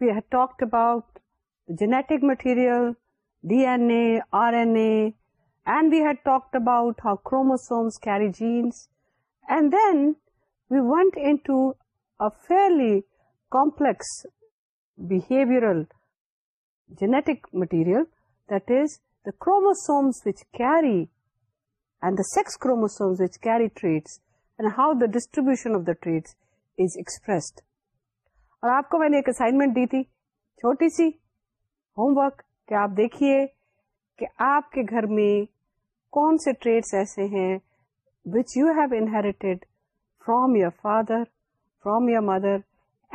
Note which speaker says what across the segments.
Speaker 1: We had talked about genetic material, DNA, RNA, and we had talked about how chromosomes carry genes. And then we went into a fairly complex behavioral genetic material, that is, the chromosomes which carry and the sex chromosomes which carry traits, and how the distribution of the traits is expressed. اور آپ کو میں نے ایک assignment دی تھی چھوٹی سی home work کہ آپ دیکھیے کہ آپ کے گھر میں کون سے ٹریڈس ایسے ہیں which you have inherited from your father from your mother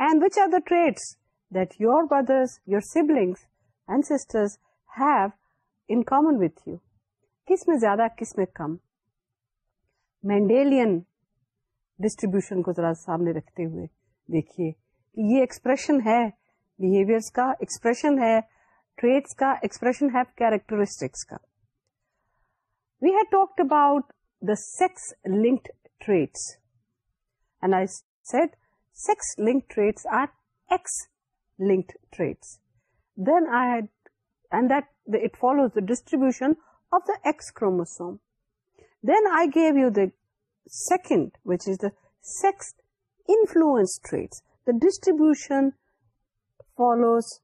Speaker 1: and which are the traits that your brothers your siblings and have in common with you کس میں زیادہ کس میں کم مینڈیلین ڈسٹریبیوشن کو ذرا سامنے رکھتے ہوئے دیکھیے یہ ایکسپریشن ہے بہیویئرس کا ایکسپریشن ہے ٹریٹس کا ایکسپریشن ہے کیریکٹرسٹکس کا we have talked about the sex linked traits and I said sex linked traits are X linked traits then I had and that it follows the distribution of the X chromosome then I gave you the second which is the sex influence traits the distribution follows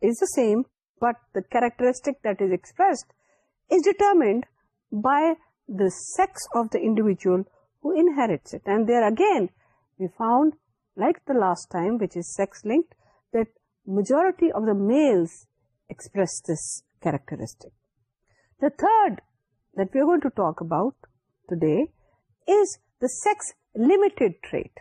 Speaker 1: is the same, but the characteristic that is expressed is determined by the sex of the individual who inherits it. And there again, we found, like the last time, which is sex-linked, that majority of the males express this characteristic. The third that we are going to talk about today is the sex-limited trait.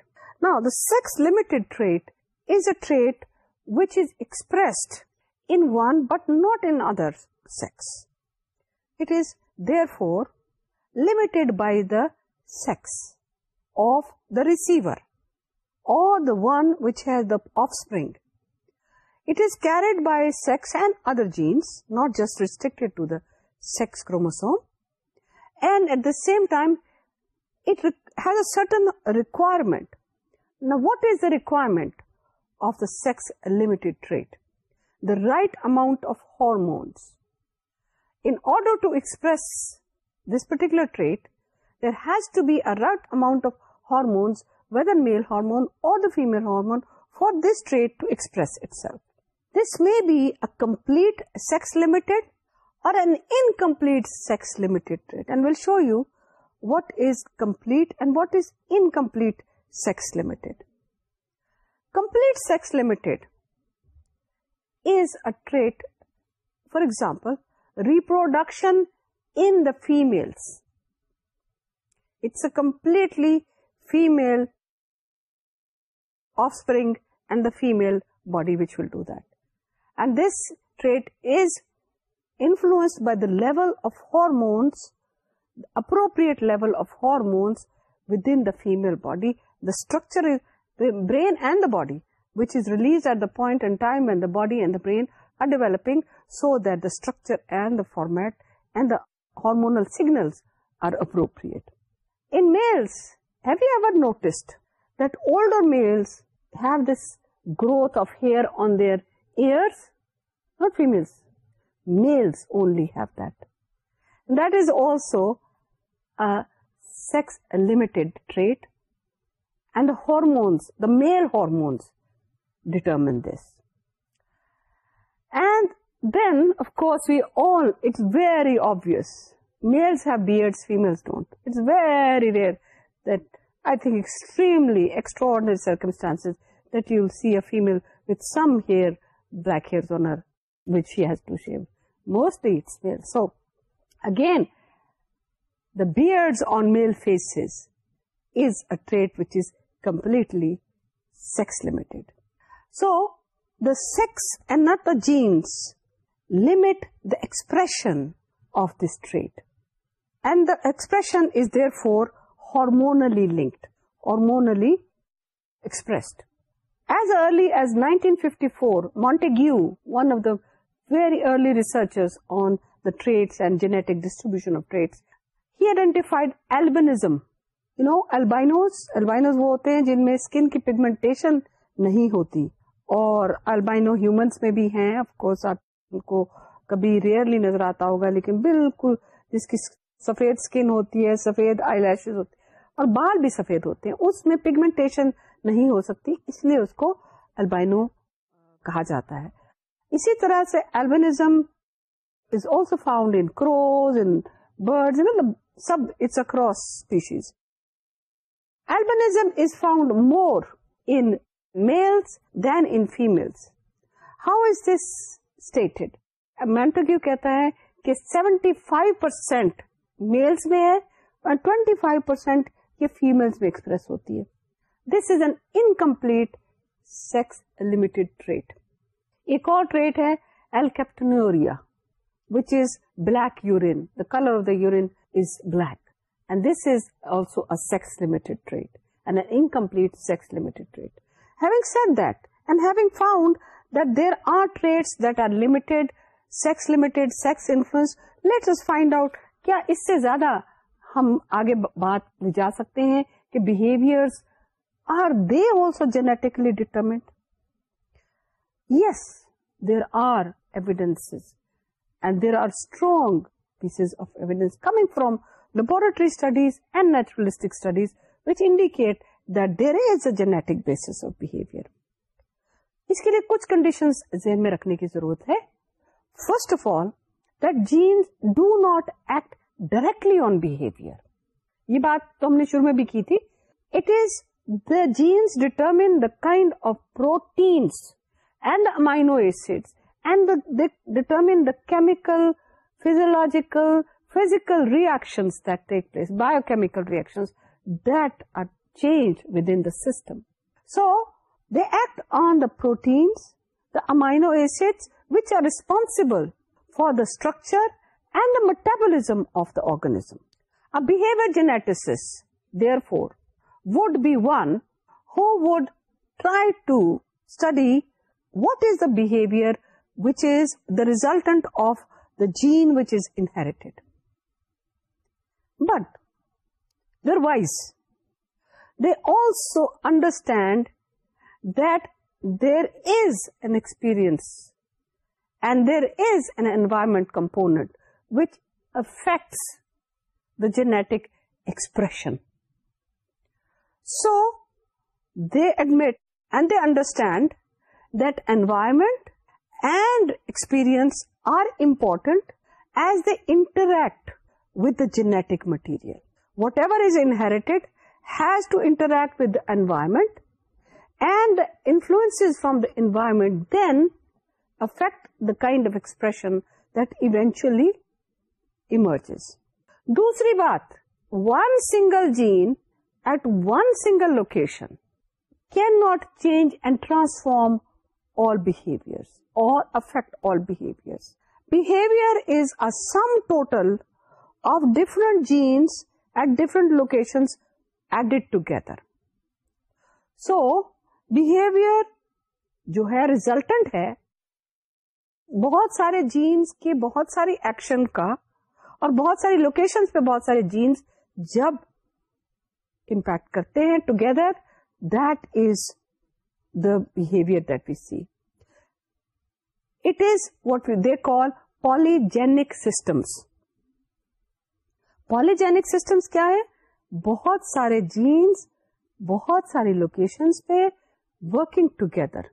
Speaker 1: Now, the sex-limited trait is a trait which is expressed in one but not in other sex. It is therefore limited by the sex of the receiver or the one which has the offspring. It is carried by sex and other genes, not just restricted to the sex chromosome, and at the same time it has a certain requirement now, what is the requirement of the sex-limited trait? The right amount of hormones. In order to express this particular trait, there has to be a right amount of hormones, whether male hormone or the female hormone, for this trait to express itself. This may be a complete sex-limited or an incomplete sex-limited trait. And we'll show you what is complete and what is incomplete sex limited. Complete sex limited is a trait, for example, reproduction in the females. It's a completely female offspring and the female body which will do that. And this trait is influenced by the level of hormones, the appropriate level of hormones within the female body, the structure is the brain and the body, which is released at the point in time when the body and the brain are developing, so that the structure and the format and the hormonal signals are appropriate. In males, have you ever noticed that older males have this growth of hair on their ears? Not females. Males only have that. And that is also a sex-limited trait and the hormones, the male hormones, determine this. And then, of course, we all, it's very obvious. Males have beards, females don't. It's very rare that, I think, extremely extraordinary circumstances that you'll see a female with some hair, black hairs on her, which she has to shave. Mostly it's male. So, again, the beards on male faces is a trait which is completely sex limited. So the sex and not the genes limit the expression of this trait. And the expression is therefore hormonally linked, hormonally expressed. As early as 1954, Montague, one of the very early researchers on the traits and genetic distribution of traits, he identified albinism you know albinos albinos وہ ہوتے ہیں جن میں skin کی pigmentation نہیں ہوتی اور albino humans میں بھی ہیں آف کورس آپ ان کو کبھی ریئرلی نظر آتا ہوگا لیکن بالکل جس کی سفید اسکن ہوتی ہے سفید آئی لیشز ہوتی اور بال بھی سفید ہوتے ہیں اس میں پگمنٹیشن نہیں ہو سکتی اس لیے اس کو البائنو کہا جاتا ہے اسی طرح سے albinism is also found in crows in birds مطلب سب it's across species albinism is found more in males than in females how is this statement کہتا ہے کہ سیونٹی فائیو پرسینٹ میلس میں ہے اور ٹوینٹی فائیو پرسینٹ یہ females میں express ہوتی ہے this is an incomplete sex limited trait ایک اور ٹریٹ ہے alkaptonuria black urine the colour of the urine is black and this is also a sex incomplete sex linked trait and that and found that there are trait that are sex sex influence let us find out کیا اس سے زیادہ ہم آگے بات لے جا سکتے ہیں کہ behaviour are they also genetically determined yes there are evidence and there are strong pieces of evidence coming from laboratory studies and naturalistic basis condition first of all genes do not act directly on behaviour یہ بات تو ہم نے شروع میں بھی کی تھی it is the genes determine the kind of proteins enzymes and determine the chemical physiological physical reactions that take place, biochemical reactions that are changed within the system. So, they act on the proteins, the amino acids, which are responsible for the structure and the metabolism of the organism. A behavior geneticist, therefore, would be one who would try to study what is the behavior which is the resultant of the gene which is inherited but they're wise. They also understand that there is an experience and there is an environment component which affects the genetic expression. So they admit and they understand that environment and experience are important as they interact with genetic material whatever is inherit has to interact with the environment and the influence from the environment then affect the kind of expression دونچلیز دوسری بات one single gene at one single location can not change and transform all behaviour or affect all behaviour behaviour is um total of diff genes at different location added together so behaviour جو ہے resultant ہے بہت سارے jeans کے بہت سارے action کا اور بہت ساری لوکیشن پہ بہت سارے جینس جب امپیکٹ کرتے ہیں together that is the behaviour that we see it is what they call polygenic systems polygenic کیا ہے بہت سارے جینس بہت ساری لوکیشن پہ ورکنگ ٹوگیدر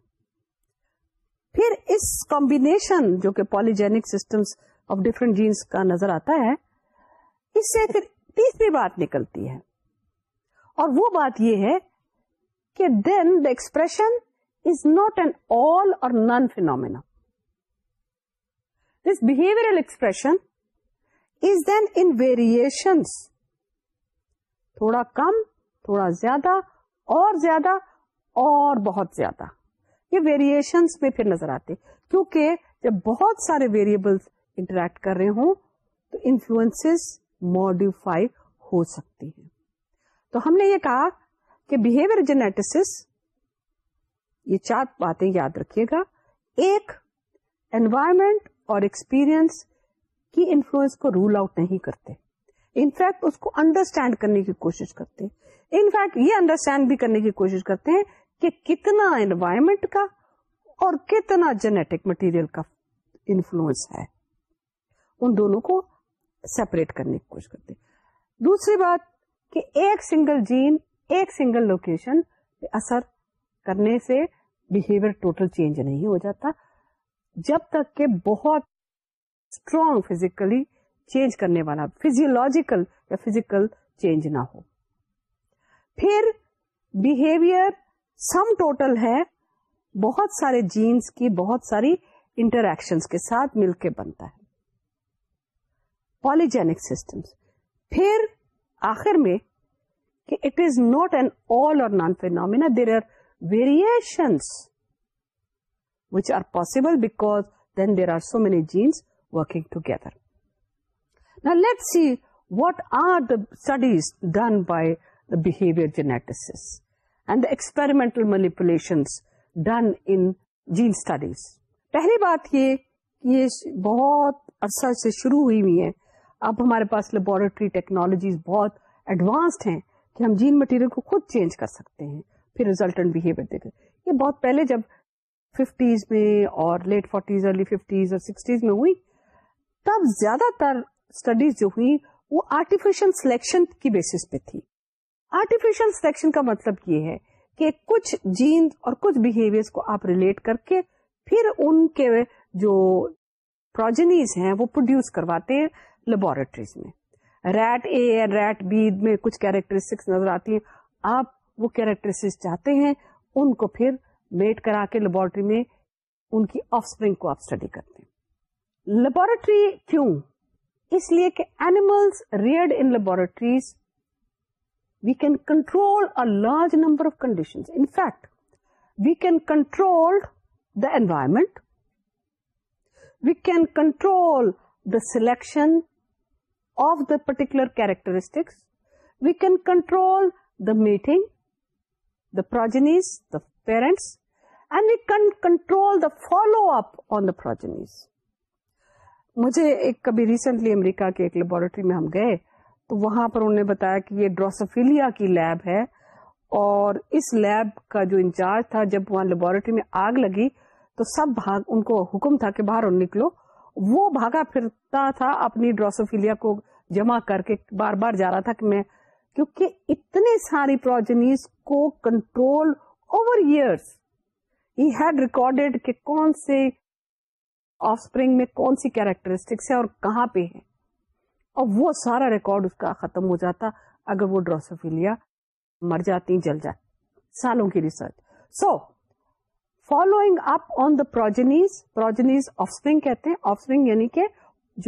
Speaker 1: پھر اس کمبینیشن جو کہ polygenic systems of different genes کا نظر آتا ہے اس سے پھر تیسری بات نکلتی ہے اور وہ بات یہ ہے کہ then the expression is not an all or none phenomena this behaviour expression then in variations تھوڑا کم تھوڑا زیادہ اور زیادہ اور بہت زیادہ یہ ویریشنس میں پھر نظر آتے کیونکہ جب بہت سارے ویریبلس انٹریکٹ کر رہے ہوں تو انفلوئنس ماڈیفائی ہو سکتی ہیں تو ہم نے یہ کہا کہ بہیویئر جینیٹس یہ چار باتیں یاد رکھیے گا ایک انوائرمنٹ اور ایکسپیرئنس کی انفلوئنس کو رول آؤٹ نہیں کرتے انفیکٹ اس کو انڈرسٹینڈ کرنے کی کوشش کرتے انفیکٹ یہ انڈرسٹینڈ بھی کرنے کی کوشش کرتے ہیں کہ کتنا انوائرمنٹ کا اور کتنا جینیٹک مٹیریل کا انفلوئنس ہے ان دونوں کو سیپریٹ کرنے کی کوشش کرتے دوسری بات کہ ایک سنگل جین ایک سنگل لوکیشن اثر کرنے سے بہیویئر ٹوٹل چینج نہیں ہو جاتا جب تک کہ بہت اسٹرانگ فزیکلی چینج کرنے والا فیزیولوجیکل یا فزیکل چینج نہ ہو پھر بہیویئر سم ٹوٹل ہے بہت سارے جینس کی بہت ساری انٹریکشن کے ساتھ مل کے بنتا ہے پالیجینک سسٹم پھر آخر میں کہ it is not an all or none phenomena there are variations which are possible because then there are so many genes working together. Now let's see what are the studies done by the behavior geneticists and the experimental manipulations done in gene studies. پہلی بات یہ یہ بہت عرصہ سے شروع ہوئی ہوئی ہیں اب ہمارے پاس لیبورٹری ٹیکنالوجیز بہت ایڈوانسڈ ہیں کہ ہم جین مٹیریل کو خود چینج کر سکتے ہیں پھر ریزلٹنٹ بہیویئر دیکھیں یہ بہت پہلے جب ففٹیز میں اور لیٹ فورٹیز ارلی ففٹیز اور سکسٹیز میں ہوئی تب زیادہ تر اسٹڈیز جو ہوئی وہ آرٹیفیشل سلیکشن کی بیسس پہ تھی آرٹیفیشل سلیکشن کا مطلب یہ ہے کہ کچھ جین اور کچھ بہیویئر کو آپ ریلیٹ کر کے پھر ان کے جو پروجنیز ہیں وہ پروڈیوس کرواتے ہیں لیبوریٹریز میں ریٹ اے یا ریٹ بی میں کچھ کیریکٹرسٹکس نظر آتی ہیں آپ وہ کیریکٹرسٹکس چاہتے ہیں ان کو پھر میٹ کرا کے لیبورٹری میں ان کی آف اسپرنگ کو آپ اسٹڈی کرتے لیبوریٹری کیوں اس لیے کہ animals reared in laboratories we can control a large number of condition in fact we can control the environment we can control the selection of the particular characteristics we can control the mating the progenies the parents and we can control the follow up on the progenies مجھے ایک کبھی recently امریکہ کے ایک laboratory میں ہم گئے تو وہاں پر انہوں نے بتایا کہ یہ ڈراسفیلیا کی لیب ہے اور اس لیب کا جو انچارج تھا جب وہاں لیبورٹری میں آگ لگی تو سب بھاگ ان کو حکم تھا کہ باہر نکلو وہ بھاگا پھرتا تھا اپنی ڈرسوفیلیا کو جمع کر کے بار بار جا رہا تھا کہ میں کیونکہ اتنے ساری پروجنیز کو control over years had recorded کہ کون سے آف اسپرنگ میں کون سی کیریکٹرسٹکس ہے اور کہاں پہ ہے اور وہ سارا ریکارڈ اس کا ختم ہو جاتا اگر وہ ڈروسوفیلیا مر جاتی جل جاتی سالوں کی research so following up on the progenies progenies of offspring spring کہتے ہیں یعنی کہ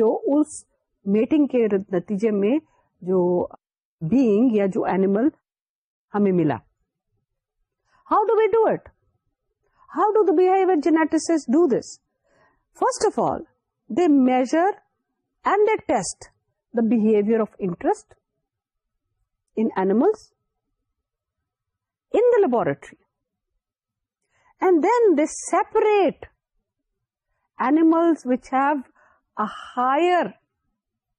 Speaker 1: جو اس میٹنگ کے نتیجے میں جو بینگ یا جو اینیمل ہمیں ملا how do we do it how do the behaviour genetics do this First of all, they measure and they test the behavior of interest in animals in the laboratory. And then they separate animals which have a higher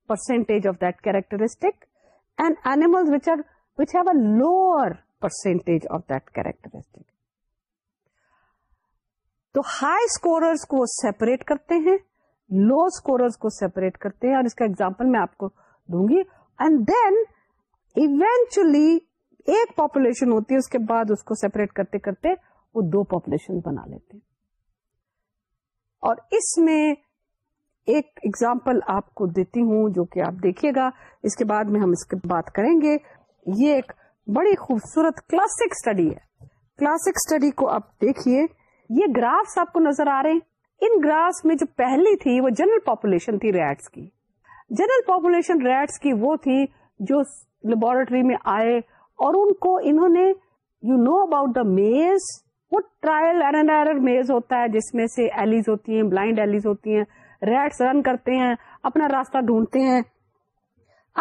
Speaker 1: percentage of that characteristic and animals which have a lower percentage of that characteristic. تو high scorers کو separate کرتے ہیں لو scorers کو separate کرتے ہیں اور اس کا example میں آپ کو دوں گی اینڈ دین ایونچلی ایک پاپولیشن ہوتی ہے اس کے بعد اس کو سیپریٹ کرتے کرتے وہ دو پاپولیشن بنا لیتے ہیں اور اس میں ایک ایگزامپل آپ کو دیتی ہوں جو کہ آپ دیکھیے گا اس کے بعد میں ہم اس کی بات کریں گے یہ ایک بڑی خوبصورت کلاسک اسٹڈی ہے کلاسک اسٹڈی کو آپ دیکھیے یہ گرافس آپ کو نظر آ رہے ہیں ان گرافس میں جو پہلی تھی وہ جنرل پاپولیشن تھی ریٹس کی جنرل پاپولیشن ریٹس کی وہ تھی جو لیبورٹری میں آئے اور ان کو انہوں نے you know about the maze وہ ٹرائل میز ہوتا ہے جس میں سے ایلیز ہوتی ہیں بلائنڈ ایلیز ہوتی ہیں ریٹس رن کرتے ہیں اپنا راستہ ڈھونڈتے ہیں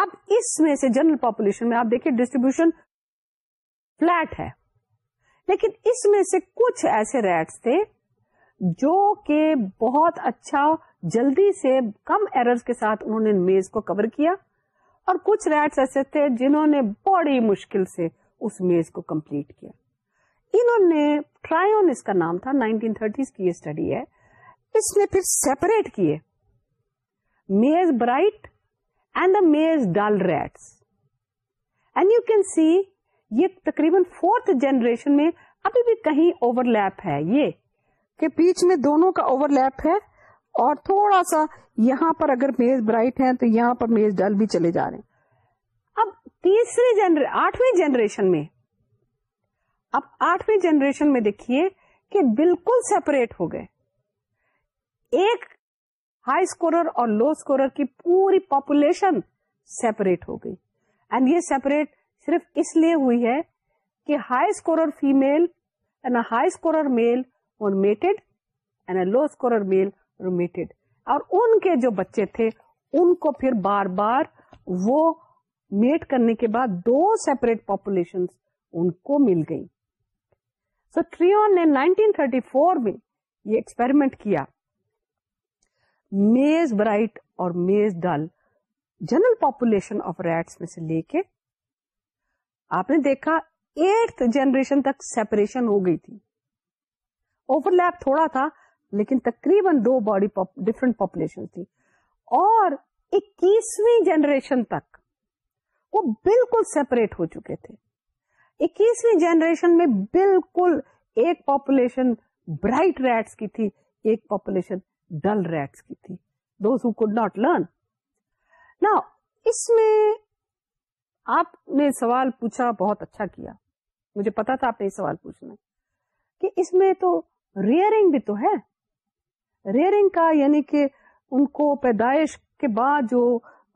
Speaker 1: اب اس میں سے جنرل پاپولیشن میں آپ دیکھیے ڈسٹریبیوشن فلیٹ ہے لیکن اس میں سے کچھ ایسے ریٹس تھے جو کہ بہت اچھا جلدی سے کم ایررز کے ساتھ انہوں نے میز کو کور کیا اور کچھ ریٹس ایسے تھے جنہوں نے بڑی مشکل سے اس میز کو کمپلیٹ کیا انہوں نے ٹرائن اس کا نام تھا نائنٹین تھرٹیز کی یہ اسٹڈی ہے اس نے پھر سیپریٹ کیے میز bright and the maze dull rats and you can see یہ تقریباً فورتھ جنریشن میں ابھی بھی کہیں اوور لیپ ہے یہ کہ بیچ میں دونوں کا اوور لیپ ہے اور تھوڑا سا یہاں پر اگر میز برائٹ ہے تو یہاں پر میز ڈل بھی چلے جا رہے ہیں اب تیسری جنر... آٹھویں جنریشن میں اب آٹھویں جنریشن میں دیکھیے کہ بالکل سیپریٹ ہو گئے ایک ہائی اسکورر اور لو اسکورر کی پوری پاپولیشن سیپریٹ ہو گئی اینڈ یہ سیپریٹ صرف اس لیے ہوئی ہے کہ high scorer female and high scorer male اور mated and a low scorer male mated اور ان کے جو بچے تھے ان کو پھر بار بار وہ میٹ کرنے کے بعد دو سیپریٹ پاپولیشن ان کو مل گئی سو so, ٹریون نے 1934 تھرٹی فور میں یہ ایکسپیریمنٹ کیا میز برائٹ اور maze dull general population of rats میں سے لے کے آپ نے دیکھا ایٹ جنریشن تک سیپریشن ہو گئی تھی اوور لیپ تھوڑا تھا لیکن تقریباً دو باڈی ڈفرنٹ پاپولیشن تھی اور اکیسویں جنریشن تک وہ بالکل سیپریٹ ہو چکے تھے اکیسویں جنریشن میں بالکل ایک پاپولیشن برائٹ ریٹس کی تھی ایک پاپولیشن ڈل ریٹس کی تھی those who could not learn نا اس میں آپ نے سوال پوچھا بہت اچھا کیا مجھے پتا تھا آپ نے سوال پوچھنا کہ اس میں تو ریئرنگ بھی تو ہے ریئرنگ کا یعنی کہ ان کو کو پیدائش کے بعد جو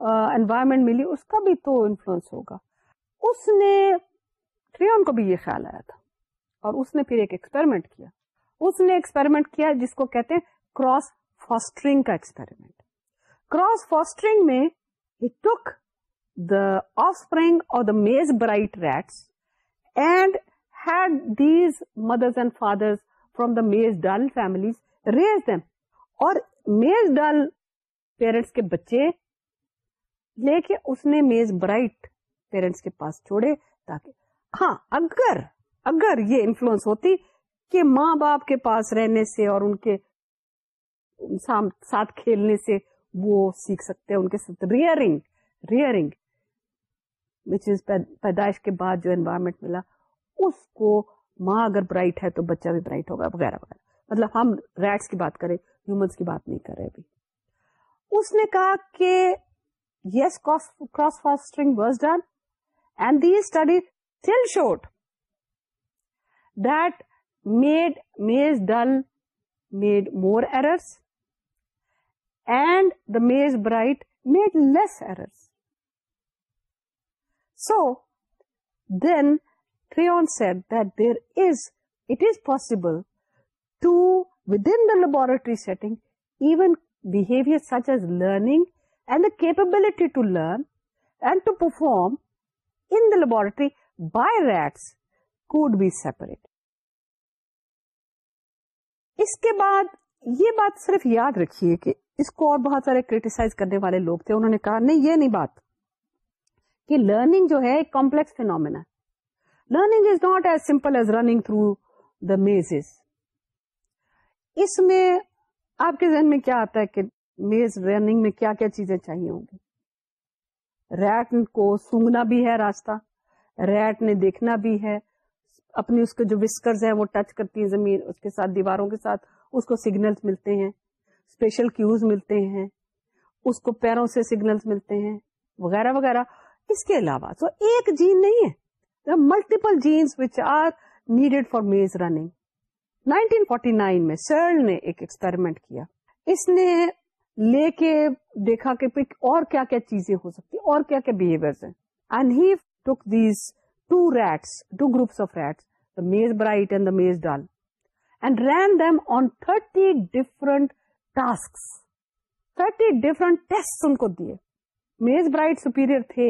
Speaker 1: انوائرمنٹ ملی اس اس کا بھی بھی تو انفلوئنس ہوگا نے یہ خیال آیا تھا اور اس نے پھر ایک ایکسپیریمنٹ کیا اس نے ایکسپیریمنٹ کیا جس کو کہتے ہیں کراس فاسٹرنگ کا ایکسپیرمنٹ کراس فاسٹرنگ میں took offer maze bright rats and had these mothers and father from the maze dull families rear اور میز ڈل پیرنٹس کے بچے لے کے اس نے میز برائٹ پیرنٹس کے پاس چھوڑے تاکہ ہاں اگر اگر یہ انفلوئنس ہوتی کہ ماں باپ کے پاس رہنے سے اور ان کے ساتھ کھیلنے سے وہ سیکھ سکتے ان کے ساتھ ریئرنگ ریئرنگ وچ از پیدائش کے بعد جو انوائرمنٹ ملا اس کو ماں اگر برائٹ ہے تو بچہ بھی برائٹ ہوگا وغیرہ وغیرہ مطلب ہم ریٹس کی بات کریں ہیومنس کی بات نہیں رہے ابھی اس نے کہا کہ yes cross fostering was done and the study اسٹڈیل showed that made maze dull made more errors and the maze bright made less errors so then set that is it is possible to with in the laboratory setting even behaviour such as learning and the capability to learn and to perform in the laboratory by rats could be separate اس کے بعد یہ بات صرف یاد رکھیے کہ اس کو اور بہت سارے کریٹیسائز کرنے والے لوگ تھے انہوں نے کہا نہیں یہ نہیں بات لرننگ جو ہے کمپلیکس چاہیے ہوں گی ریٹ کو سونگنا بھی ہے راستہ ریٹ نے دیکھنا بھی ہے اپنی اس کے جو وسکرز ہیں وہ ٹچ کرتی ہیں زمین دیواروں کے ساتھ اس کو سگنلز ملتے ہیں اسپیشل کیوز ملتے ہیں اس کو پیروں سے سگنلز ملتے ہیں وغیرہ وغیرہ اس کے علاوہ تو ایک جین نہیں ہے multiple genes which are needed for maze running 1949 میں سرل نے ایک ایکسپیرمنٹ کیا اس نے لے کے دیکھا کہ اور کیا کیا چیزیں ہو سکتی اور کیا کیا بہیویئر ہیں and he took these two rats two groups of rats the maze bright and the maze dull and ran them on 30 different task 30 different test ان کو دیے میز برائٹ سپیریئر تھے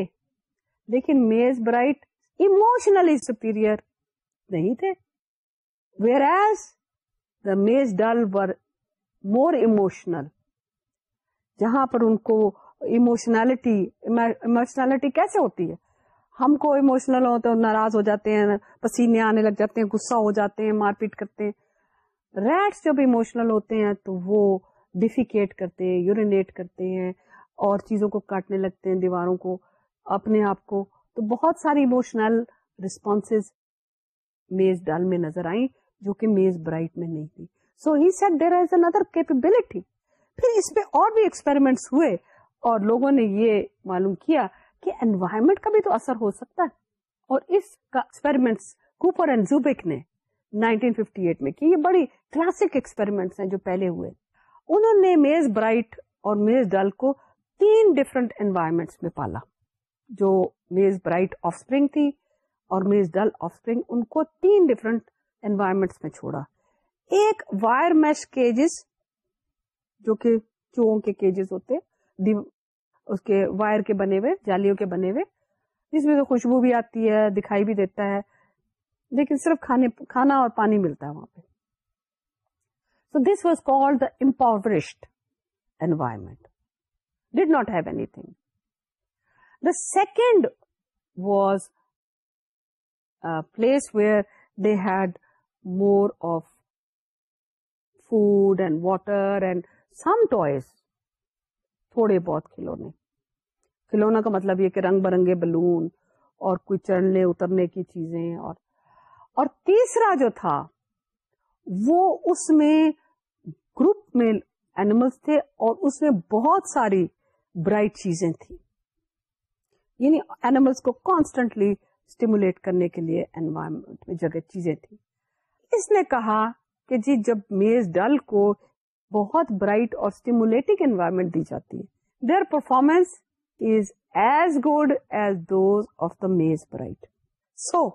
Speaker 1: لیکن میز برائٹ اموشنلی سپیریئر نہیں تھے were as the maze dull were more emotional جہاں پر ان کو اموشنلٹی اموشنلٹی کیسے ہوتی ہے ہم کو اموشنل ہو تو ناراض ہو جاتے ہیں پسینے آنے لگ جاتے ہیں غصہ ہو جاتے ہیں مار پیٹ کرتے ہیں ریٹس جب اموشنل ہوتے ہیں تو وہ ڈیفیکیٹ کرتے ہیں یورینیٹ کرتے ہیں اور چیزوں کو کاٹنے لگتے ہیں دیواروں کو اپنے آپ کو تو بہت ساری اموشنل ریسپونسز میز ڈال میں نظر آئیں جو کہ میز برائٹ میں نہیں تھی so he said there is inner capability پھر اس پہ اور بھی ایکسپیرمنٹس ہوئے اور لوگوں نے یہ معلوم کیا کہ انوائرمنٹ کا بھی تو اثر ہو سکتا ہے اور اس کا ایکسپیرمنٹس کوپر اینڈ زوبک نے 1958 میں کی یہ بڑی کلاسک ایکسپیرمنٹس ہیں جو پہلے ہوئے انہوں نے میز برائٹ اور میز ڈل کو تین ڈفرنٹ انوائرمنٹس میں پالا جو میز برائٹ آف اسپرنگ تھی اور میز ڈل آف اسپرنگ ان کو تین ڈفرنٹ انوائرمنٹس میں چھوڑا ایک وائر میش کیجز جو کہ چوہوں کے کیجز ہوتے اس کے وائر کے بنے ہوئے جالیوں کے بنے ہوئے جس میں تو خوشبو بھی آتی ہے دکھائی بھی دیتا ہے لیکن صرف کھانا اور پانی ملتا ہے وہاں پہ so this was was the empowerment did not have anything second was place where they had more of food and water and some toys تھوڑے بہت کھلونے کھلونا کا مطلب یہ کہ رنگ برنگے بلون اور کوئی چڑھنے اترنے کی چیزیں اور اور تیسرا جو تھا وہ اس میں گروپ میں اینیملس تھے اور اس میں بہت ساری برائٹ چیزیں تھیں یعنی اینیملس کو کانسٹنٹلی اسٹیمولیٹ کرنے کے لیے انوائرمنٹ میں جگہ چیزیں تھیں اس نے کہا کہ جی جب میز ڈل کو بہت برائٹ اور اسٹیمولیٹنگ انوائرمنٹ دی جاتی ہے their performance is as good as those of the maze bright so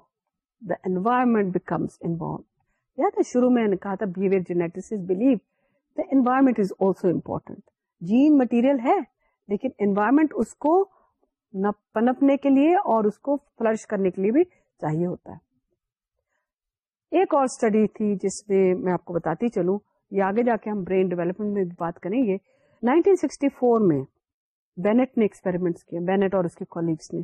Speaker 1: the environment becomes involved یا تھا شروع میں نے کہا تھا behaviour genetics believe the environment is also important gene material ہے لیکن انوائرمنٹ اس کو پنپنے کے لیے اور اس کو فلرش کرنے کے لیے بھی چاہیے ہوتا ہے ایک اور اسٹڈی تھی جس میں میں آپ کو بتاتی چلوں یا آگے جا کے ہم برین ڈیولپمنٹ میں بات کریں گے 1964 میں بینٹ نے ایکسپیریمنٹ کیا بینٹ اور اس کے کولیگس نے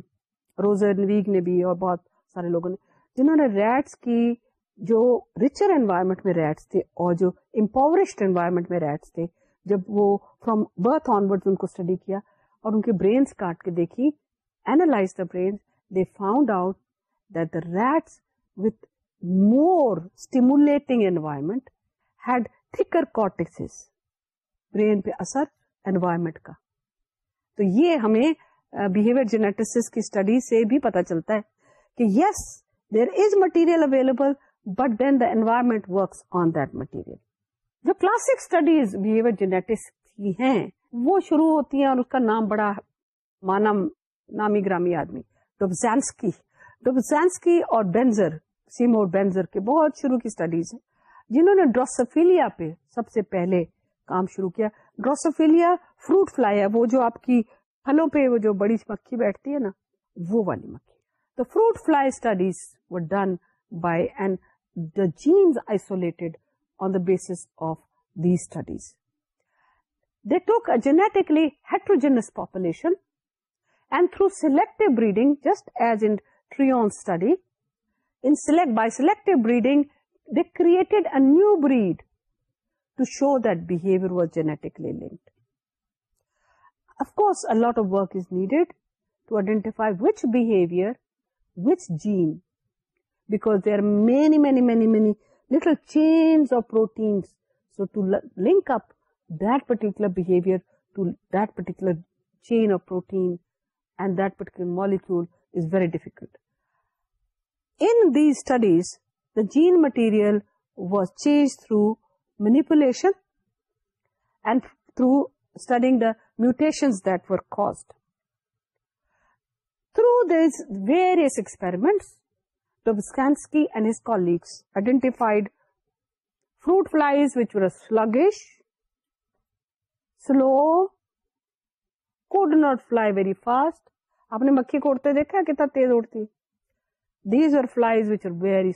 Speaker 1: روزر ویگ نے بھی اور بہت سارے لوگوں نے جنہوں نے ریٹس کی جو ریچر انوائرمنٹ میں ریٹس تھے اور جو امپاورشڈ انوائرمنٹ میں ریٹس تھے جب وہ فرام برتھ آنورڈ ان کو اسٹڈی کیا اور ان کے برینس کاٹ کے دیکھی brain found out that the rats weighting کا تو یہ ہمیں جینے کی اسٹڈی سے بھی پتا چلتا ہے کہ yes there is material available but then the environment works on the material جو کلاسک اسٹڈیز بہیویئر جینٹس کی ہیں وہ شروع ہوتی ہیں اور اس کا نام بڑا مانا نامی گرامی آدمی ڈوبزینسکی ڈوبزینسکی اور بینزر سیمور بینزر کے بہت شروع کی اسٹڈیز ہیں جنہوں نے ڈروسفیلیا پہ سب سے پہلے کام شروع کیا ڈروسفیلیا فروٹ فلائی ہے وہ جو آپ کی پھلوں پہ وہ جو بڑی مکھی بیٹھتی ہے نا وہ والی مکھی تو fruit fly studies were done by and the genes isolated on the base of the studies they took genetically heterogeneous population and through select breeding just as indicated by selectors needed to آئیفائی behaviour Vim back they are many many many many little chains اپٹ پرٹیک to درٹیکل chain often and دالیکری ڈفیکلزیرو manipulating the mutation their cast through these various experiments identified fruit flies which we die very fast اپنے مکھی کوڑتے دیکھا کتا these ویریگی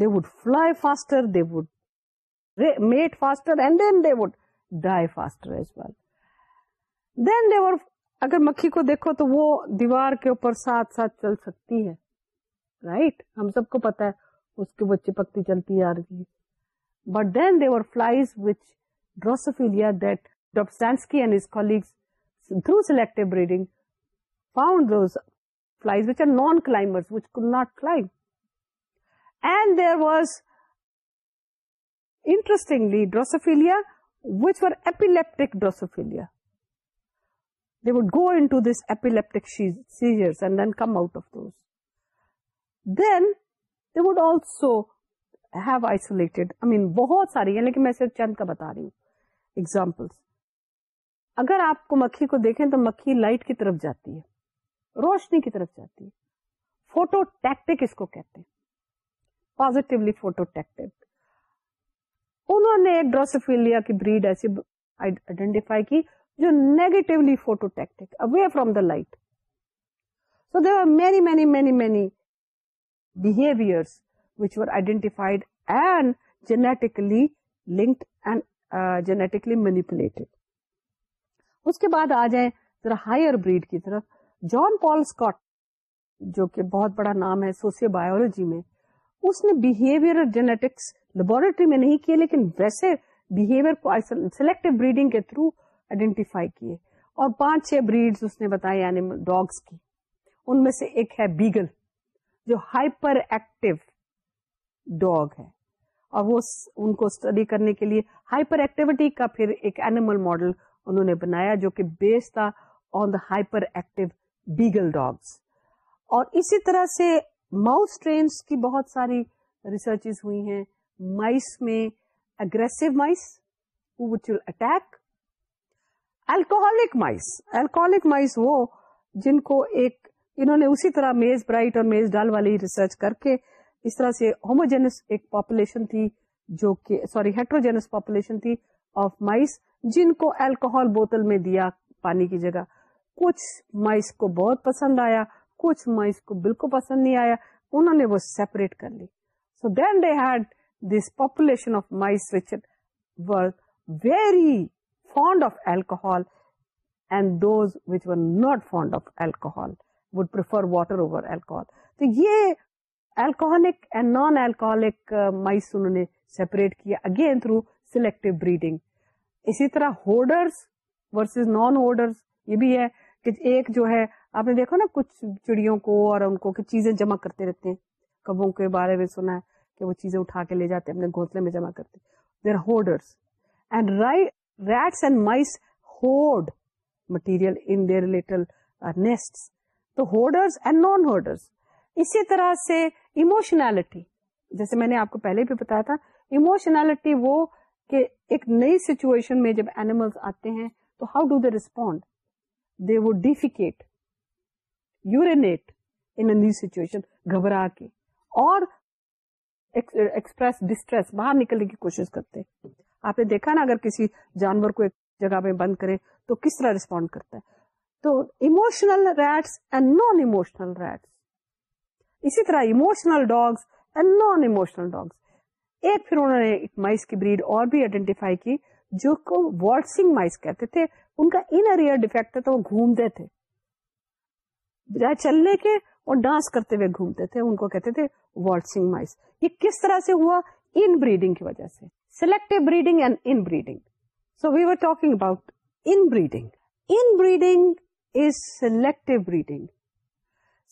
Speaker 1: وائپرٹک واسٹر واسٹر دین دیور اگر مکھی کو دیکھو تو وہ دیوار کے اوپر ساتھ ساتھ چل سکتی ہے رائٹ right? ہم سب کو پتا ہے اس کے وہ چپکتی چلتی آ رہی ہے but then there were flies which Drosophila that Dobzhansky and his colleague through select breeding found those flies which are non climber which could not climb And there was, interestingly, drosophilia, which were epileptic drosophilia. they they would would go into this epileptic seizures and then Then come out of those. also have isolated, I mean لیکن میں صرف چند کا بتا رہی ہوں examples. اگر آپ کو مکھی کو دیکھیں تو مکھی لائٹ کی طرف جاتی ہے روشنی کی طرف جاتی ہے ٹیکٹک اس کو کہتے انہوں نے ایک ڈروسفیلیا کی بریڈ ایسی آئیڈینٹیفائی کی جو negatively phototactic away from the light so there are many many many many behaviour identified and and genetically genetically linked manipulated اس کے بعد آ جائیں ذرا ہائر بریڈ کی طرف جان پال اسکاٹ جو کہ بہت بڑا نام ہے سوسیو بایولوجی میں اس نے بہیویئر جینیٹکس لیبوریٹری میں نہیں کیے لیکن ویسے بہیویئر کو سلیکٹو بریڈنگ کے تھرو آئیڈینٹیفائی کیے اور پانچ چھ بریڈ اس نے بتایا ڈاگس یعنی کی ان میں سے ایک ہے بیگل جو ہائپر ایکٹیو ڈاگ ہے اور وہ ان کو اسٹڈی کرنے کے لیے ہائپر ایکٹیوٹی ماڈل انہوں نے بنایا جو کہ بیس تھا on the hyperactive beagle dogs اور اسی طرح سے ماؤس ٹرینس کی بہت ساری ریسرچز ہوئی ہیں مائس میں aggressive will attack alcoholic mice alcoholic mice وہ جن کو ایک انہوں نے اسی طرح میز برائٹ اور میز ڈال والی ریسرچ کر کے اس طرح سے ہوموجینس ایک پاپولیشن تھی جو کہ سوری ہیٹروجینس پاپولیشن تھی آف مائس جن کو الکوہول بوتل میں دیا پانی کی جگہ کچھ مائس کو بہت پسند آیا کچھ مائس کو بالکل پسند نہیں آیا انہوں نے وہ سیپریٹ کر لی so then they had this population of mice very fond uh, of again through selective of alcohol wafer water یہ نان ہوڈرس یہ بھی ہے کہ ایک جو ہے آپ نے دیکھو نا کچھ چڑیوں کو اور ان کو کہ چیزیں جمع کرتے رہتے ہیں کبوں کے بارے میں سنا ہے کہ وہ چیزیں اٹھا کے لے جاتے ہیں اپنے گھونسلے میں جمع کرتے there right race and mice hoard material until اسی طرح سے ایموشنالٹی جیسے میں نے آپ کو پہلے بھی بتایا تھا ایموشنالٹی وہ کہ ایک نئی سچویشن میں جب اینیملس آتے ہیں تو how do they respond they would defecate urinate in situation گھبرا کے اور ایکسپریس ڈسٹریس باہر نکلنے کی کوشش کرتے آپ نے دیکھا نا اگر کسی جانور کو ایک جگہ پہ بند کرے تو کس طرح ریسپونڈ کرتا ہے تو emotional rats and non emotional rats اسی طرح emotional dogs and non emotional dogs ایک پھر انہوں نے مائس کی بریڈ اور بھی آئیڈینٹیفائی کی جو کو واٹسنگ مائس کہتے تھے ان کا انر ایئر ڈیفیکٹ تھا وہ گھومتے تھے بجائے چلنے کے اور ڈانس کرتے ہوئے گھومتے تھے ان کو کہتے تھے واٹسنگ مائس یہ کس طرح سے ہوا ان بریڈنگ کی وجہ سے select breeding so we are talk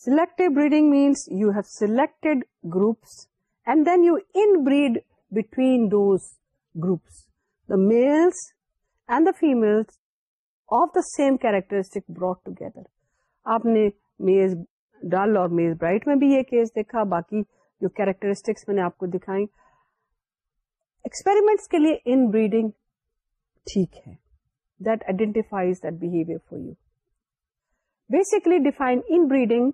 Speaker 1: select select means you have selects and then you انٹوین do groups males and the female of the same characteristic brought together آپ نے میز ڈل اور میز برائٹ میں بھی یہ case دیکھا باقی جو characteristics میں نے آپ کو دکھائی ایکسپیریمنٹس کے لیے ان بریڈنگ ٹھیک ہے that identifies that behaviour for you basically define inbreeding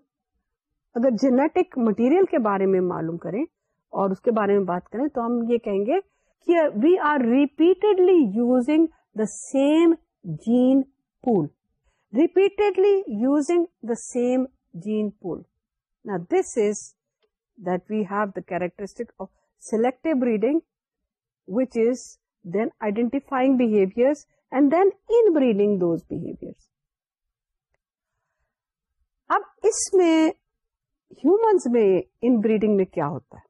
Speaker 1: اگر جینیٹک مٹیریل کے بارے میں معلوم کریں اور اس کے بارے میں بات کریں تو ہم یہ کہیں گے کہ we are repeatedly using the same gene pool repeatedly using the same gene pool this is we have the characteristic of select breeding which is then identifying behaviour and then ending those behaviour اب اس میں humans میں inbreeding میں کیا ہوتا ہے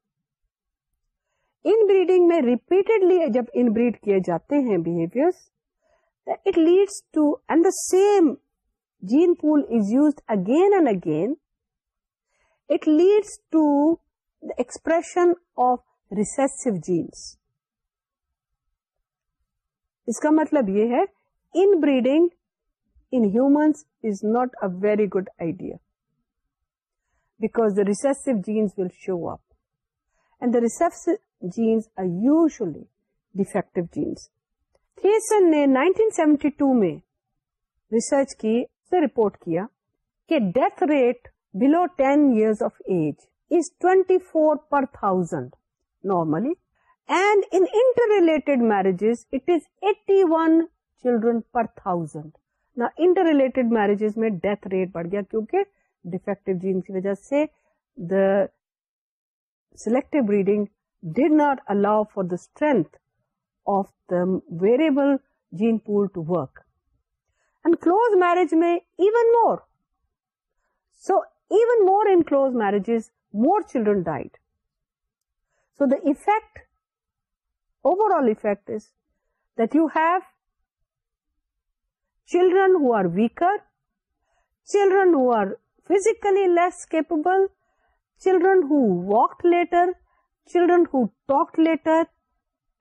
Speaker 1: inbreeding میں repeatedly جب ان بریڈ کیے جاتے ہیں behaviour it leads to and the same gene pool is use again and again it leads to the expression of recessive genes اس کا مطلب یہ ہے inbreeding in humans is not a very good idea because the recessive genes will show up and the recess genes are usually defective genes Thiessen نے 1972 میں research کی سے report کیا کہ death rate below 10 years of age is 24 four per thousand normally and interrelated marriages it is eighty one children per thousand نہ inter related marriages میں death rate بڑھ گیا کیونکہ ڈیفیکٹو جین کی وجہ سے the select breeding did not allow for the strength of the variable gene pool to work and close marriage میں even more so even more انوز marriages more children died so the effect ن are weaker children who are physically less capable children who walk later children who talk later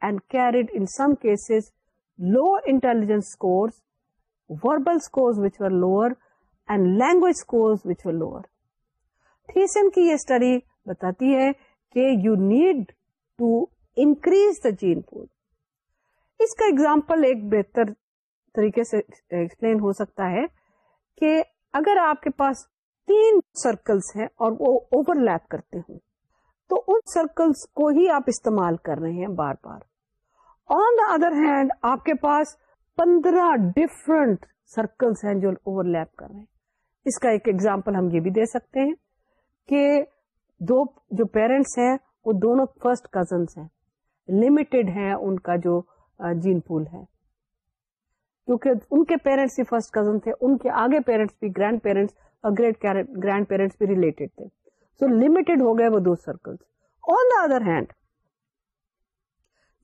Speaker 1: and carried in some cases low intelligence score score which were and language score which were تھیسن کی یہ study بتاتی ہے کہ you need to increase the gene pool اس کا example ایک بہتر طریقے سے ایکسپلین ہو سکتا ہے کہ اگر آپ کے پاس تین سرکلس ہیں اور وہ اوور لیپ کرتے ہوں تو ان سرکلس کو ہی آپ استعمال کر رہے ہیں بار بار آن دا ادر ہینڈ آپ کے پاس پندرہ ڈفرنٹ سرکلس ہیں جو اوور لیپ کر رہے ہیں اس کا ایک ایگزامپل ہم یہ بھی دے سکتے ہیں کہ دو جو پیرنٹس ہیں وہ دونوں فرسٹ کزنس ہیں لمیٹڈ ہے ان کا جو جین پول ہے کیونکہ ان کے پیرنٹس بھی فرسٹ کزن تھے ان کے آگے پیرنٹس بھی گرینڈ پیرنٹس اور گریٹ گرینڈ پیرنٹس بھی ریلیٹڈ تھے سو لمیٹڈ ہو گئے وہ دو circles on the other hand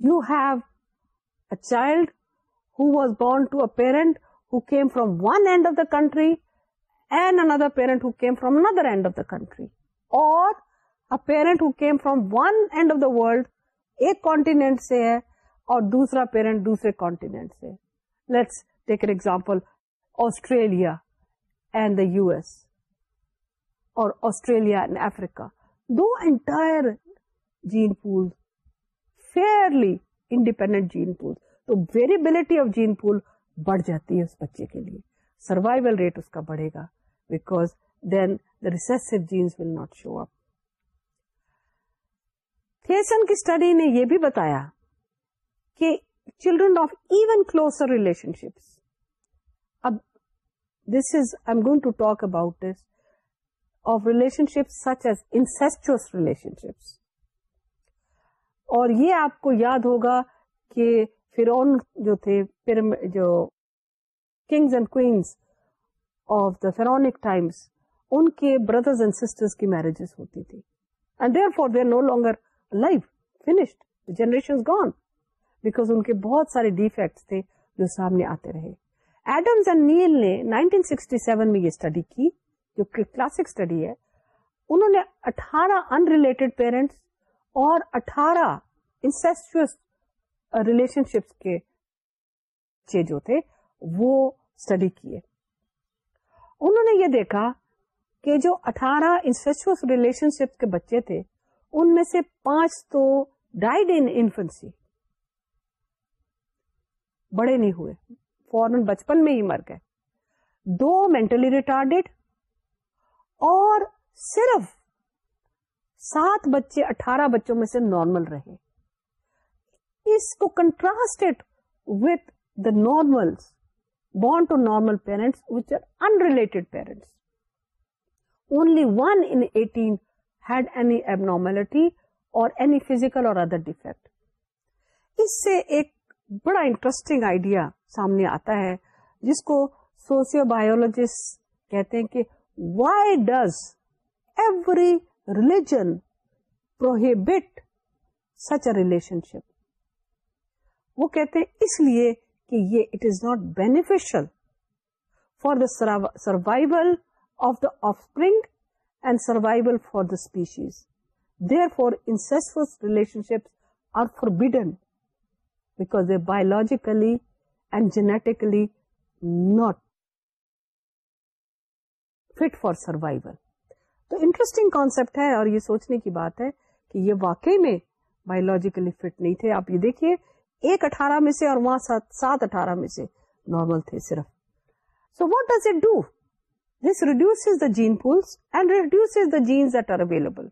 Speaker 1: you have a child who was born to a parent who came from one end of the country and another parent who came from another end of the country or parent who came one end of the ایک continent سے ہے اور دوسرا parent دوسرے continent سے let's take an example Australia and the U S or Australia and Africa do entire gene pool fairly independent gene pool تو variability of gene pool بڑھ جاتی ہے اس بچے کے لیے سروائول ریٹ اس کا بڑھے گا because then the recessive genes will not show up کی اسٹڈی نے یہ بھی بتایا کہ children of even closer relationships اب this is I going to talk about this of relation such as incestuous relationships اور یہ آپ کو یاد ہوگا کہ فرون جو تھے جو kings and queens of the Pharaonic times ان کے بردرز اینڈ سسٹرز کی میرجز ہوتی تھی and therefore are no longer life finished generation gone because ان کے بہت سارے ڈیفیکٹس تھے جو سامنے آتے رہے ایڈمز اینڈ نیل نے 1967 میں یہ اسٹڈی کی جو کلاسک اسٹڈی ہے انہوں نے اٹھارہ ان ریلیٹڈ پیرنٹس اور اٹھارہ انسٹیچوس ریلیشن شپس کے چھ جو تھے وہ اسٹڈی کیے انہوں نے یہ دیکھا کہ جو اٹھارہ انسٹیچوس ریلیشن شپس کے بچے تھے ان میں سے پانچ تو ڈائڈ انفنسی بڑے نہیں ہوئے فورن بچپن میں ہی مر گئے دو مینٹلی ریٹارڈیڈ اور صرف سات بچے اٹھارہ بچوں میں سے نارمل رہے اس کو contrast with the normal born to normal parents which are unrelated parents only one in eighteen ی anomaly or any physical or other defect اس سے ایک بڑا انٹرسٹنگ آئیڈیا سامنے آتا ہے جس کو سوسیو بایولوجسٹ کہتے ہیں کہ why does every religion prohibit such a relationship وہ کہتے ہیں اس لیے کہ یہ it is not beneficial for the survival of the offspring for the species therefore incest relationships are forbidden back biologically and genetically not fit for survival تو interesting concept ہے اور یہ سوچنے کی بات ہے کہ یہ واقعی میں بایولوجیکلی فٹ نہیں تھے آپ یہ دیکھیے ایک اٹھارہ میں سے اور وہاں سات اٹھارہ میں سے نارمل تھے صرف so what does it do reduce the gene pools and reduce the genes that are available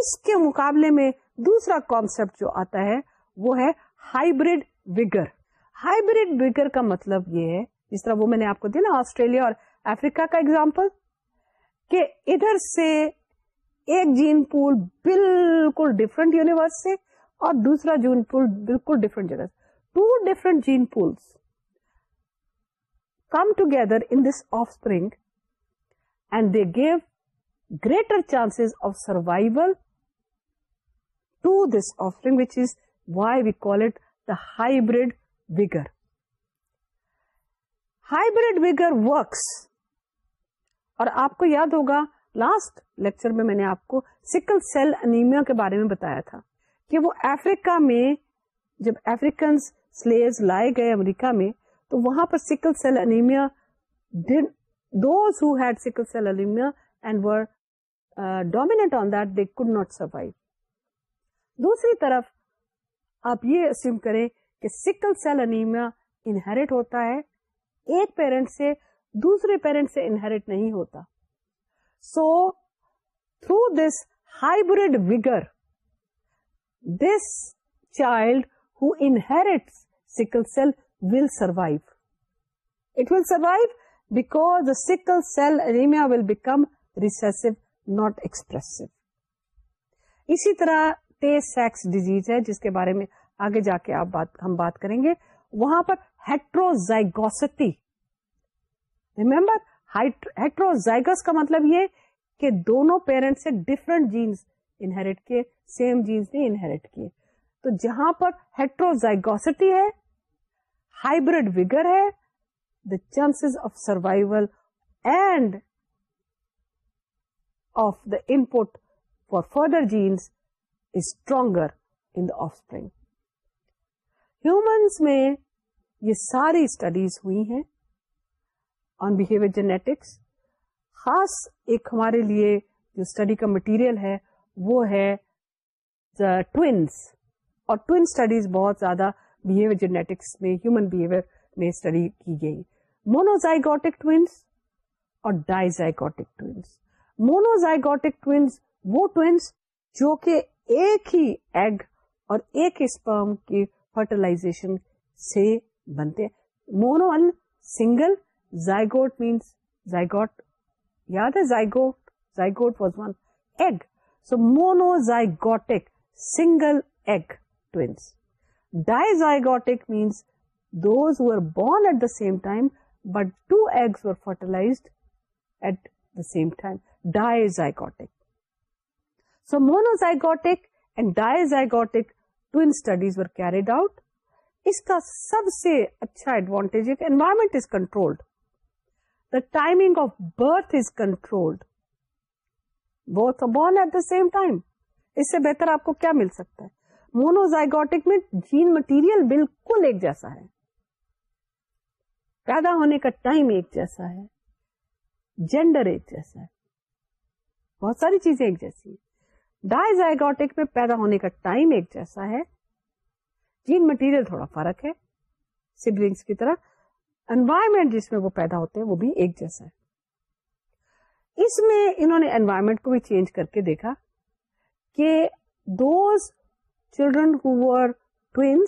Speaker 1: اس کے مقابلے میں دوسرا کانسیپٹ جو آتا ہے وہ ہے ہائیبریڈ ویگر ہائیبریڈ ویگر کا مطلب یہ ہے جس طرح وہ میں نے آپ کو دیا نا آسٹریلیا اور افریقہ کا ایگزامپل کہ ادھر سے ایک جین پول بالکل ڈفرینٹ یونیورس سے اور دوسرا جین پول بالکل ڈفرینٹ جگہ سے two different gene pools come together in this offspring give greater survival of survival to this is is why we call it the hybrid Hybrid vigor works اور آپ کو یاد ہوگا لاسٹ لیکچر میں میں نے آپ کو سکل سیل انیمیا کے بارے میں بتایا تھا کہ وہ افریقہ میں جب افریقن سلیوز لائے گئے امریکہ میں تو وہاں پر sickle cell anaemia those who had sickle cell anemia and were uh, dominant on that they could not survive دوسری طرف آپ یہ اسیوم کریں کہ سکل سیل انیمیا انہیریٹ ہوتا ہے ایک پیرنٹ سے دوسرے پیرنٹ سے انہیریٹ نہیں ہوتا so through this hybrid vigour this child who inherit sickle cell will survive it will survive because the sickle cell anemia will become recessive not expressive اسی طرح سیکس ڈیزیز ہے جس کے بارے میں آگے جا کے آپ بات ہم بات کریں گے وہاں پر ہیٹروزائگوسٹی ریمبر ہیٹروزائگس کا مطلب یہ کہ دونوں پیرنٹ سے ڈفرنٹ جینس انہیریٹ کیے سیم جینس نے انہیریٹ کیے تو جہاں پر ہیٹروزائگوسٹی ہے ہائیبریڈ ویگر ہے chances of survival and of the input for further genes is stronger in the of humans میں یہ ساری اسٹڈیز ہوئی ہیں آن بہیویئر جینیٹکس خاص ایک ہمارے لیے جو اسٹڈی کا مٹیریل ہے وہ ہے ٹوینس اور ٹوین اسٹڈیز بہت زیادہ بہیویئر جینیٹکس میں ہیومن بہیویئر میں اسٹڈی کی گئی مونوزائگوٹک ٹوینس اور ڈائزائگوٹک ٹوینس مونوزائگوٹک ٹوینس وہ ٹوینس جو کہ ایک ہی ایگ اور ایک اسپرم کی فرٹیلائزیشن سے بنتے ہیں mono in single zygote means zygote یاد ہے zygote zygote was one egg so mono zygotic single egg twins dizygotic means those who born at the same time but two egg cells at the same time dizygotic so monozygotic dizygotic studies کی سب سے اچھا advantage is control timing of birth is control born at the same time اس سے بہتر آپ کو کیا مل سکتا ہے مونوزائگوٹک میں جین مٹیریل بالکل ایک جیسا ہے پیدا ہونے کا ٹائم ایک جیسا ہے جینڈر ایک جیسا ہے بہت ساری چیزیں ایک جیسی ڈائی زائگوٹک میں پیدا ہونے کا ٹائم ایک جیسا ہے جین مٹیریل تھوڑا فرق ہے سبلنگس کی طرح انوائرمنٹ جس میں وہ پیدا ہوتے ہیں وہ بھی ایک جیسا ہے اس میں انہوں نے انوائرمنٹ کو بھی چینج کر کے دیکھا کہ those children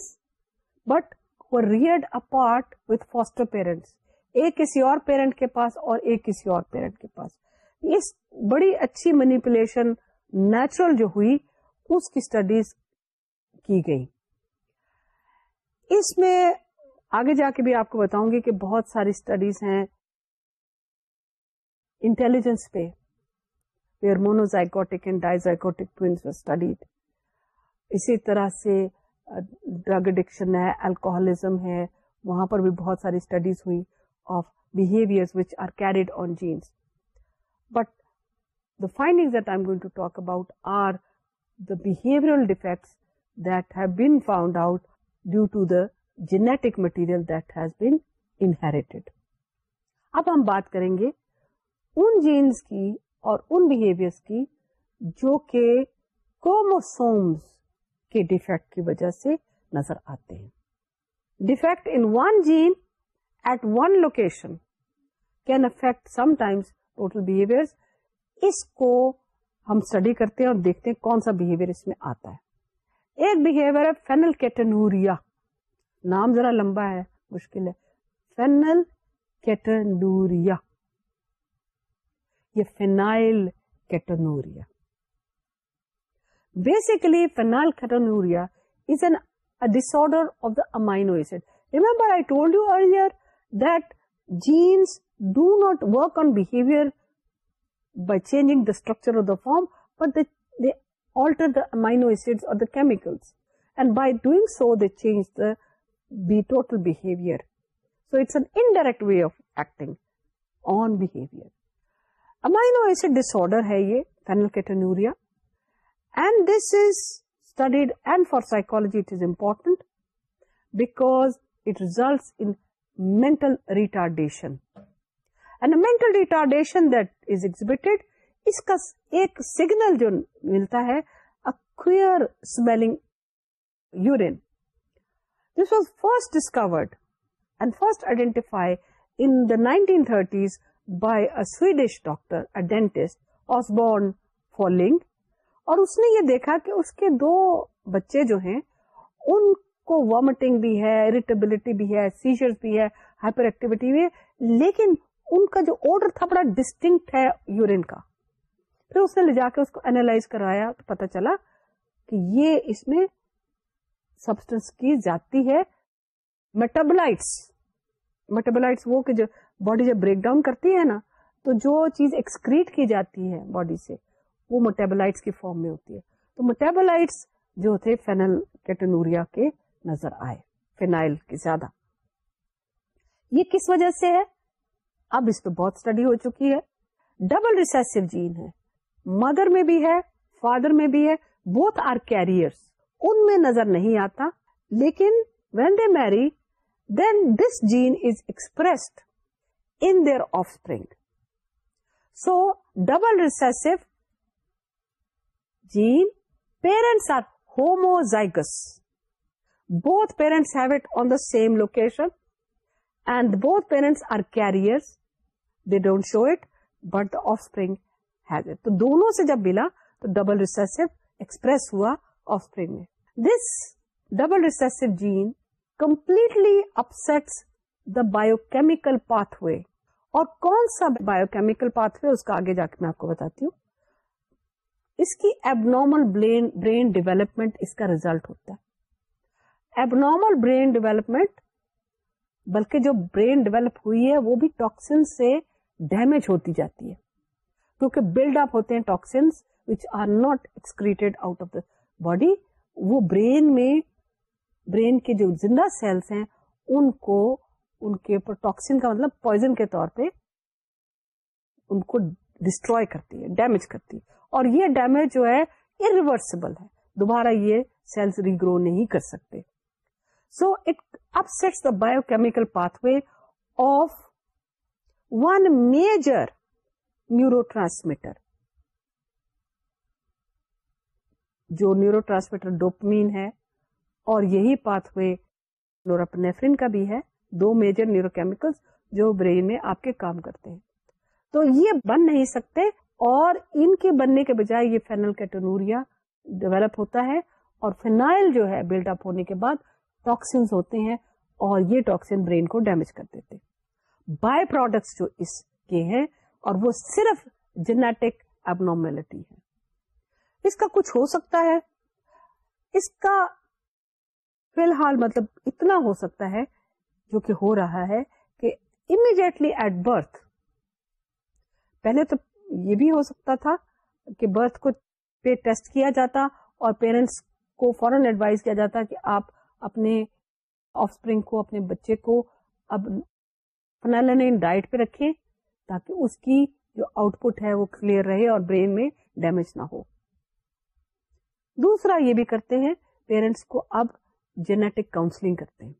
Speaker 1: but reared apart with foster parents ایک کسی اور پیرنٹ کے پاس اور ایک کسی اور پیرنٹ کے پاس اس بڑی اچھی مینیپولیشن نیچرل جو ہوئی اس کی اسٹڈیز کی گئی اس میں آگے جا کے بھی آپ کو بتاؤں گی کہ بہت ساری اسٹڈیز ہیں انٹیلیجنس پہ we are and dizygotic twins studied اسی طرح سے ڈرگ اڈکشن ہے الکوہلزم ہے وہاں پر بھی بہت ساری اسٹڈیز ہوئی of behaviour which are carried on genes but the finding that I going to talk about are the behavioural defects that have been found out due to the genetic material that has been inherited اب ہم بات کریں گے ان genes کی اور ان behaviour کی جو کہ کوموسومس کے ڈیفیکٹ کی وجہ سے نظر آتے ہیں defect in one gene at one location can affect sometimes total behaviour اس کو ہم اسٹڈی کرتے ہیں اور دیکھتے ہیں کون سا بہیویئر اس میں آتا ہے ایک بہیویئر ہے فینل کیٹنوریا نام ذرا لمبا ہے مشکل ہے فینل کیٹنوریا یہ فینائل کیٹنوریا بیسکلی فلوریا is an disorder of داسڈ remember I told you earlier genes do not work on change the structure form but the they alter the amino acid by doing so دینجل so it's an indirect way of acting on behaviour amino acid disorder ہے یہ فیملوریا and this is studied and for psychology it is important because it results in mental retardation and mental retardation دزیبیٹ اس کا ایک signal جو ملتا ہے queer smelling urine this was first discovered and first identified in the nineteen thirties by Swedish doctor a dentist Asbjorn Folling اور اس نے یہ دیکھا کہ اس کے دو بچے جو ہیں ان کو وامٹنگ بھی ہے اریٹیبلٹی بھی ہے سیزر بھی ہے ہائپر ایکٹیویٹی بھی ہے لیکن ان کا جو آڈر تھا بڑا ڈسٹنکٹ ہے یورین کا پھر اس نے لے جا کے اس کو اینالائز کرایا تو پتا چلا کہ یہ اس میں سبسٹنس کی جاتی ہے میٹابلائٹس میٹابلائٹس وہ کہ جو باڈی جب بریک ڈاؤن کرتی ہے نا تو جو چیز ایکسکریٹ کی جاتی ہے باڈی سے وہ میٹابلائٹس کی فارم میں ہوتی ہے تو میٹابلائٹس جو تھے فینل کیٹنوریا کے نظر آئے فینائل کے زیادہ یہ کس وجہ سے ہے اب اس پہ بہت اسٹڈی ہو چکی ہے ڈبل ریسیسو جین ہے مدر میں بھی ہے فادر میں بھی ہے بوتھ آر کیریئر ان میں نظر نہیں آتا لیکن when they marry then this gene is expressed in their offspring so double recessive gene parents are homozygous both parents have it on the same location and both parents are carrier دونوں show it but the offspring دونوں سے جب ملا تو double recessive express ہوا offspring میں this double double gene completely completely دا the biochemical pathway اور کون سا بایو کیمیکل پاتھ ہے اس کا آگے جا کے میں آپ کو بتاتی ہوں اس کی ایب نارمل برین ڈیولپمنٹ اس کا ریزلٹ ہوتا ہے ایب نارمل برین ڈیولپمنٹ بلکہ جو برین ڈیولپ ہوئی ہے وہ بھی ٹاکسن سے ڈیمیج ہوتی جاتی ہے کیونکہ بلڈ اپ ہوتے ہیں toxins which are not excreted out of the body وہ برین میں برین کے جو زندہ سیلس ہیں ان کو ان کے اوپر ٹاکسن کا مطلب پوائزن کے طور پہ ان کو ڈسٹروائے کرتی ہے ڈیمیج کرتی ہے اور یہ ڈیمیج جو ہے ارریورسبل ہے دوبارہ یہ سیلس ریگرو نہیں کر سکتے so it the biochemical pathway of one major neurotransmitter جو نیورو ٹرانسمیٹر ڈوپمین ہے اور یہی پاتھ وے نورپنیفرین کا بھی ہے دو میجر نیورو کیمیکل جو برین میں آپ کے کام کرتے ہیں تو یہ بن نہیں سکتے اور ان کے بننے کے بجائے یہ فینل کیٹنوریا ڈیولپ ہوتا ہے اور فینائل جو ہے بلڈ اپ ہونے کے بعد ٹاکسنس ہوتے ہیں اور یہ ٹاکسن برین کو ڈیمیج کر دیتے بائی پروڈکٹس جو اس کے ہیں اور وہ صرف جینیٹک اب نارملٹی ہے اس کا کچھ ہو سکتا ہے اس کا فی الحال مطلب اتنا ہو سکتا ہے جو کہ ہو رہا ہے کہ امیڈیٹلی ایٹ برتھ پہلے تو یہ بھی ہو سکتا تھا کہ برتھ کو پہ ٹیسٹ کیا جاتا اور پیرنٹس کو فوراً ایڈوائز کیا جاتا کہ آپ اپنے آف اسپرنگ کو اپنے بچے کو اب فنالین ڈائٹ پہ رکھے تاکہ اس کی جو آؤٹ پٹ ہے وہ کلیئر رہے اور برین میں ڈیمیج نہ ہو دوسرا یہ بھی کرتے ہیں پیرنٹس کو اب جینیٹک کاؤنسلنگ کرتے ہیں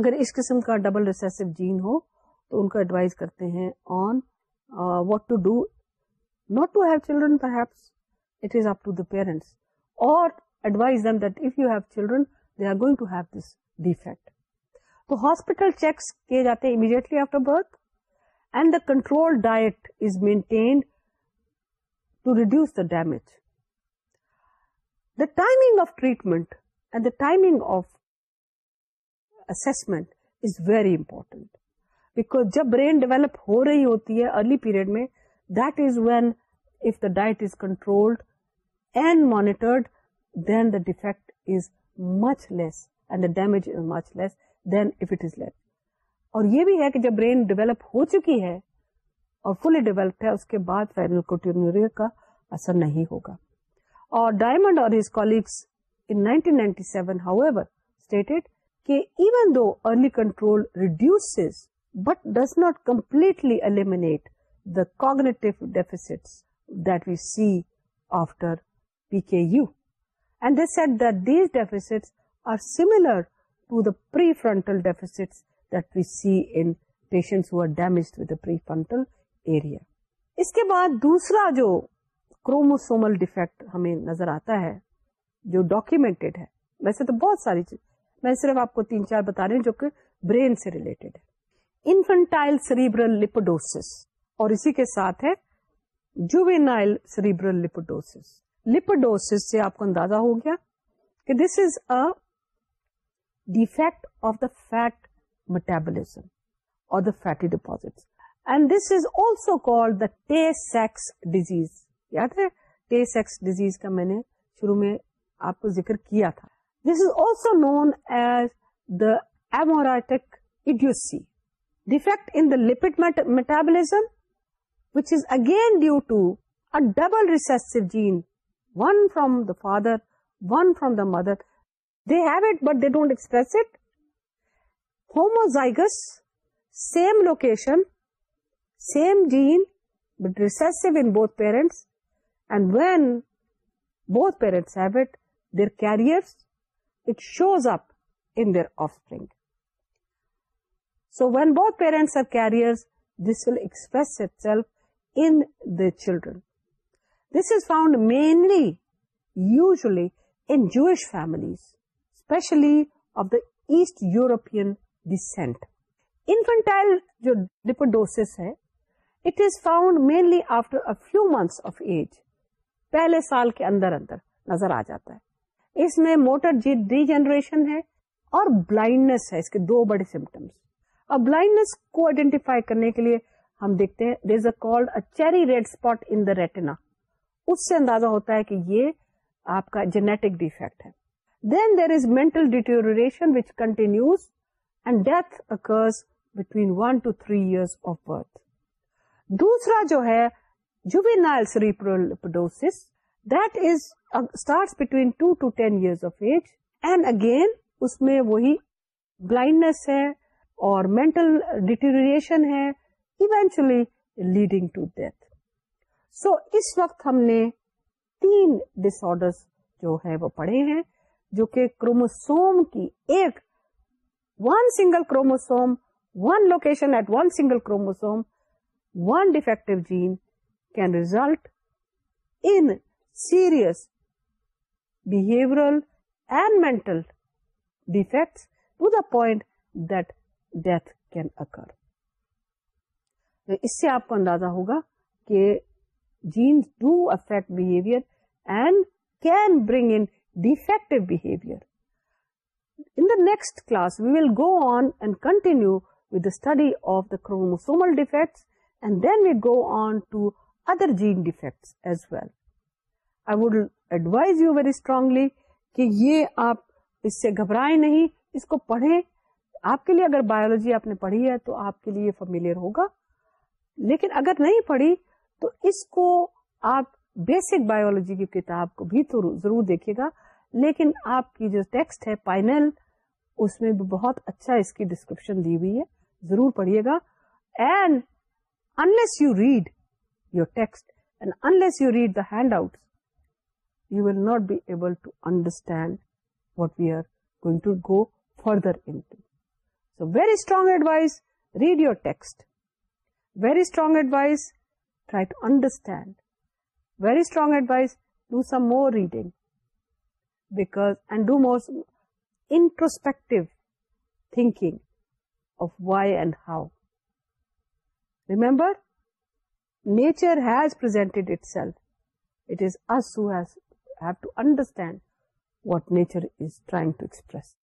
Speaker 1: اگر اس قسم کا ڈبل ریسیسو جین ہو ان کو ایڈوائز کرتے ہیں on what to do not to have children perhaps it is up to the parents اور advise them that if you have children they are going to have this defect تو hospital checks کیے جاتے ہیں immediately after birth and the control diet is maintained to reduce the damage the timing of treatment and the timing of assessment is very important because جب brain develop ہو رہی ہوتی ہے early period میں that is when if the diet is control and monitored then the defect is much less and the damage is is much less than if it less اور یہ بھی ہے کہ جب برین ڈیولپ ہو چکی ہے اور فلی ڈیولپڈ ہے اس کے بعد فائرل کا اثر نہیں ہوگا اور ڈائمنڈ اور his skull in seven however کہ even though early control reduce but does not completely eliminate the cognitive deficit that we see after P K U and said this are similar to the frontal deficit that we see in پیشنٹل area اس کے بعد دوسرا جو chromosomal defect ہمیں نظر آتا ہے جو ڈاکیومینٹیڈ ہے ویسے تو بہت ساری چیز میں صرف آپ کو تین چار بتا رہی ہوں جو کہ برین سے ریلیٹڈ ہے انفنٹائل سریبرل لپڈوسس اور اسی کے ساتھ ہے جوینائل سریبرل لپڈوسس لپڈوسس سے آپ کو اندازہ ہو گیا کہ this is a defect of the fat metabolism اور the fatty deposit and this is also the Tay sex disease یاد ہے ٹے سیکس ڈیزیز کا میں نے شروع میں آپ کو ذکر کیا تھا this is also known as the amaurotic idiocy defect in the lipid metabolism, which is again due to a double recessive gene, one from the father, one from the mother. They have it, but they don't express it. Homozygous, same location, same gene, but recessive in both parents. And when both parents have it, their carriers, it shows up in their offspring. So when both parents are carrier this will express itself in the children this is found mainly usually in Jewish families especially of the East European descent infantile جو ڈپڈوس ہے it is found mainly after a few months of age پہلے سال کے اندر اندر نظر آ جاتا ہے اس میں موٹر جیٹ ڈی جنریشن ہے اور بلائڈنس ہے اس کے دو بڑے سمٹمس اور بلائنڈنس کو آئیڈینٹیفائی کرنے کے لیے ہم دیکھتے ہیں there is a called cherry red spot in the retina اس سے اندازہ ہوتا ہے کہ یہ آپ کا جینیٹک ڈیفیکٹ ہے then there is mental deterioration which continues and death occurs between one two three years of birth دوسرا جو ہے جائلس سریپروڈوس that is start between two two ten years of age and again اس میں وہی blindness ہے اور mental deterioration ہے eventually leading to death so اس وقت ہم نے تین ڈس ڈسڈر جو ہے وہ پڑھے ہیں جو کہ کروموسوم کی ایک one single chromosome one location at one single chromosome one defective gene can result in serious behavioural and mental defect to the point that death can occur اس سے آپ کو اندازہ ہوگا کہ genes do affect behaviour and can bring in defective behaviour in the next class we will go on and continue with the study of the chromosomal defects and then we go on to other gene defects as well I would advise you very strongly کہ یہ آپ اس سے گھبرائیں نہیں اس کو پڑھیں آپ کے لیے اگر بایولوجی آپ نے پڑھی ہے تو آپ کے لیے فمیلر ہوگا لیکن اگر نہیں پڑھی تو اس کو آپ بیسک بایولوجی کی کتاب کو بھی ضرور دیکھیے گا لیکن آپ کی جو ٹیکسٹ ہے پائنل اس میں بھی بہت اچھا اس کی ڈسکرپشن دی ہوئی ہے ضرور پڑھیے گا and unless you read your text and unless you read the handout you will not be able to understand what we are going to go further So very strong advice, read your text. Very strong advice, try to understand. Very strong advice, do some more reading. And do more introspective thinking of why and how. Remember, nature has presented itself. It is us who have to understand what nature is trying to express.